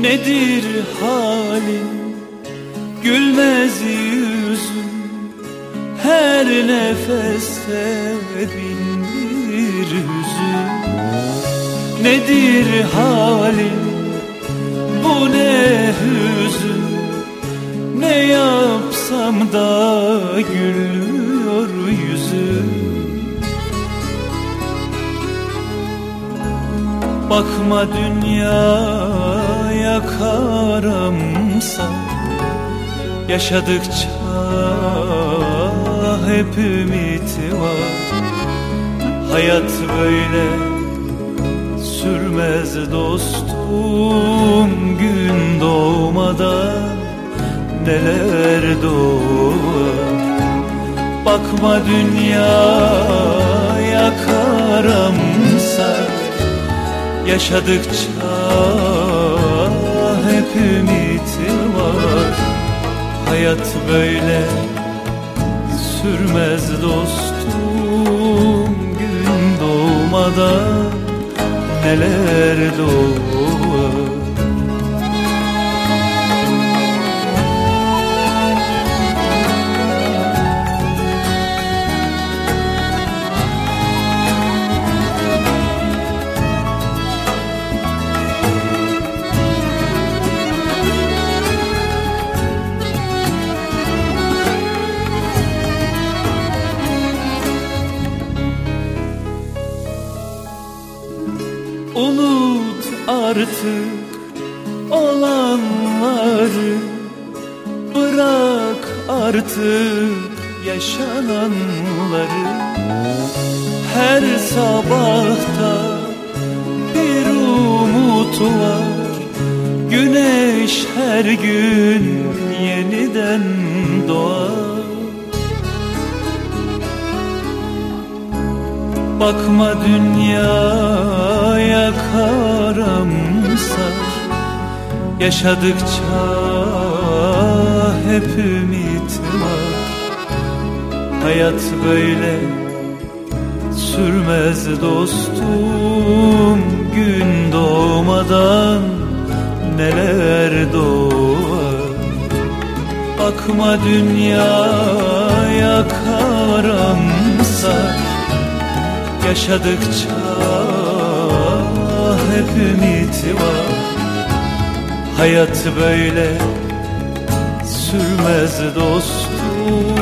Nedir halin? Gülmez yüzün. Her nefeste bin bir hüzün Nedir halin? Bu ne hüzün? Ne yapsam da gülüyor yüzüm Bakma dünyaya karamsa Yaşadıkça hep ümit var. Hayat böyle sürmez dostum Gün doğmadan neler doğar. Bakma dünyaya karamsa Yaşadıkça hep ümit var. Hayat böyle sürmez dostum. Gün doğmadan neler doğar artık olanları Bırak artık yaşananları. Her sabahta bir umut var Güneş her gün yeniden doğar Bakma dünyaya karamsar. Yaşadıkça hep ümit var. Hayat böyle sürmez dostum. Gün doğmadan neler doğar? Bakma dünyaya karamsar Yaşadıkça hep ümit var. Hayat böyle sürmez dostum